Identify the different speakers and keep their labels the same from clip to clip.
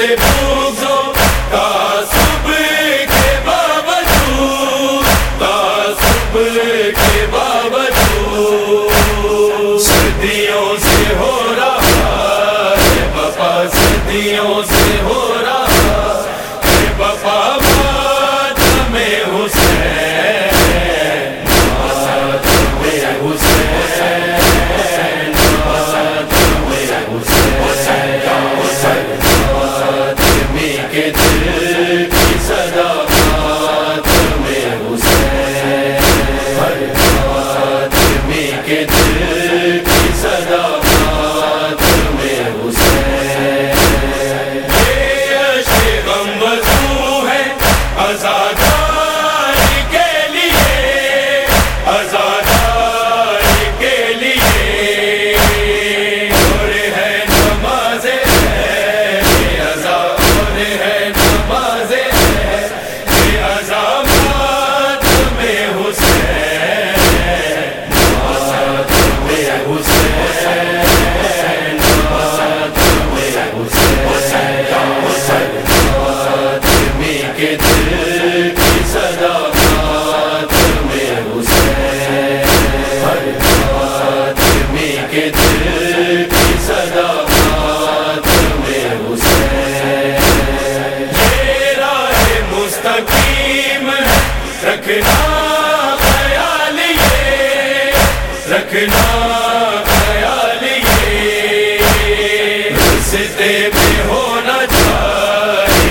Speaker 1: سے پوچھو تعصب کے باوجود تعصب کے باوجود۔ صدیوں سے ہو رہا ہے بابا صدیوں سے ہو ہونا چاہے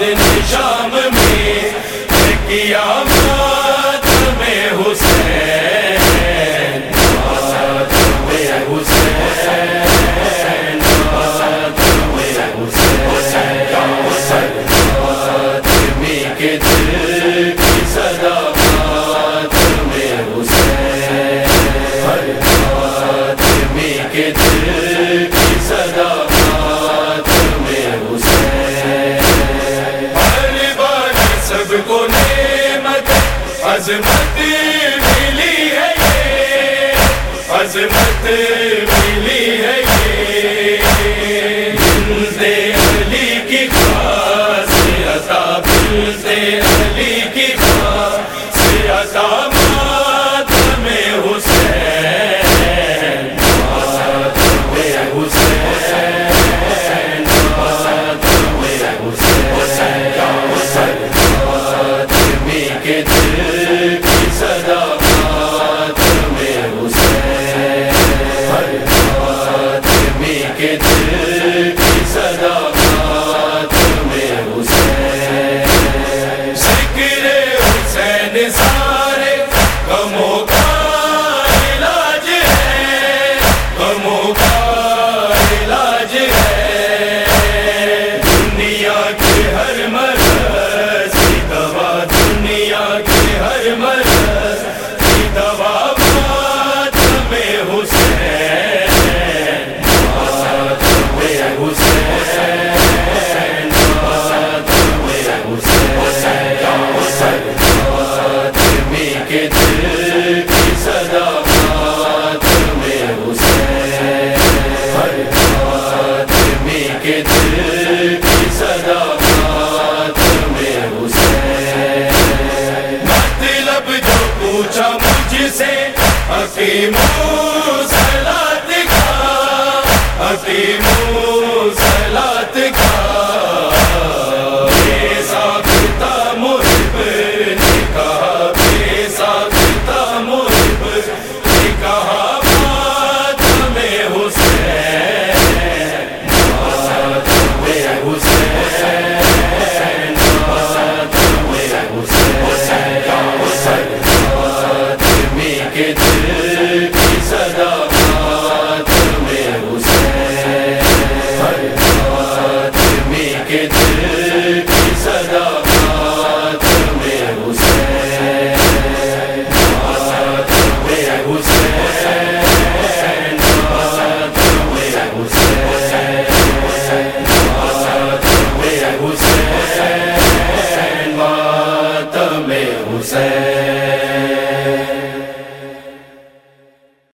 Speaker 1: دن شام میں کیا عظمت ملی ہے یہ عظمت ملی ہے یہ۔ علی کی خاص عطا سے کے دل کی صداقات میں حسین۔ مطلب جو پوچھا مجھ سے حکیم کا حکیم